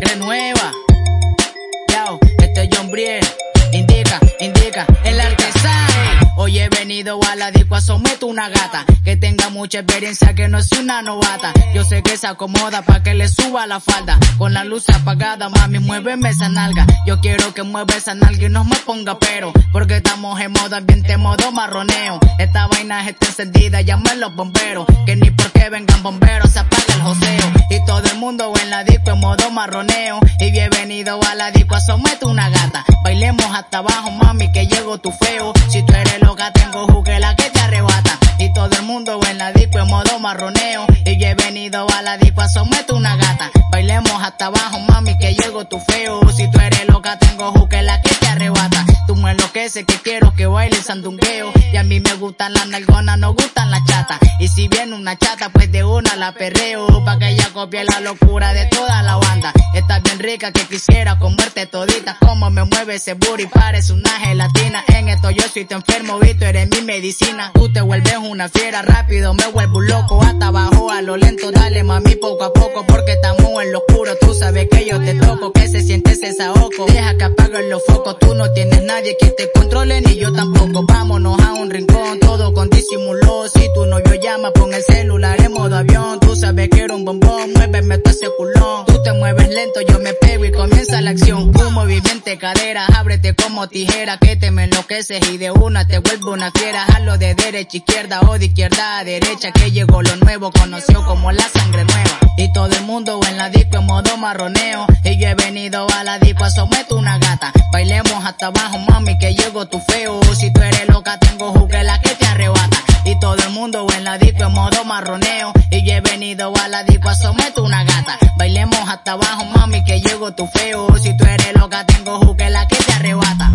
sangre nueva. Yao, este es John Brier. Indica, indica, el artesano. Hoy he venido a la disco a someter una gata que tenga mucha experiencia, que no es una novata. Yo sé que se acomoda pa' que le suba la falda. Con la luz apagada, mami, muéveme esa nalga. Yo quiero que mueva esa nalga y no me ponga pero. Porque estamos en moda ambiente, modo marroneo. Esta vaina está encendida, llamen los bomberos. Que ni porque vengan bomberos se apaga el joseo. Y todo el mundo en la disco en modo marroneo. Y bienvenido a la disco a someter una gata. Bailemos hasta abajo, mami, que llego tu feo. Si tú eres en la disco en modo marroneo. Y he venido a la disco a someter una gata. Bailemos hasta abajo, mami, que llego tu feo. Te arrebata. Tú me enloqueces, que quiero que baile sandungueo. Y a mí me gustan las nalgonas, no gustan las chatas. Y si viene una chata, pues de una la perreo. Pa' que ella copie la locura de toda la banda. Está bien rica que quisiera comerte todita. Como me mueve ese booty, parece una gelatina. En esto yo soy tu enfermo, tú eres mi medicina. Tú te vuelves una fiera, rápido me vuelvo loco. Hasta abajo a lo lento, dale mami poco a poco. Porque estamos en lo oscuro, tú sabes que yo te toco. Ese saoco. Deja que apaguen los focos, tú no tienes nadie que te controle, ni yo tampoco. Vámonos a un rincón, todo con disimulo. Si tu novio llama, pon el celular en modo avión. Tú sabes que era un bombón, muéveme hasta ese culón. Tú te mueves lento, yo me pego y comienza la acción. Un movimiento de cadera, ábrete como tijera, que te me enloqueces y de una te vuelvo una fiera. Hazlo de derecha izquierda o de izquierda a derecha, que llegó lo nuevo, conoció como la sangre nueva. Y todo el mundo en la disco en modo marroneo. Y yo he venido a la disco a una gata. Bailemos hasta abajo, mami, que llego tu feo. Mundo en la disco en modo marroneo. Y yo he venido a la disco a someter una gata. Bailemos hasta abajo, mami, que llego tu feo. Si tú eres loca, tengo juguela que te arrebata.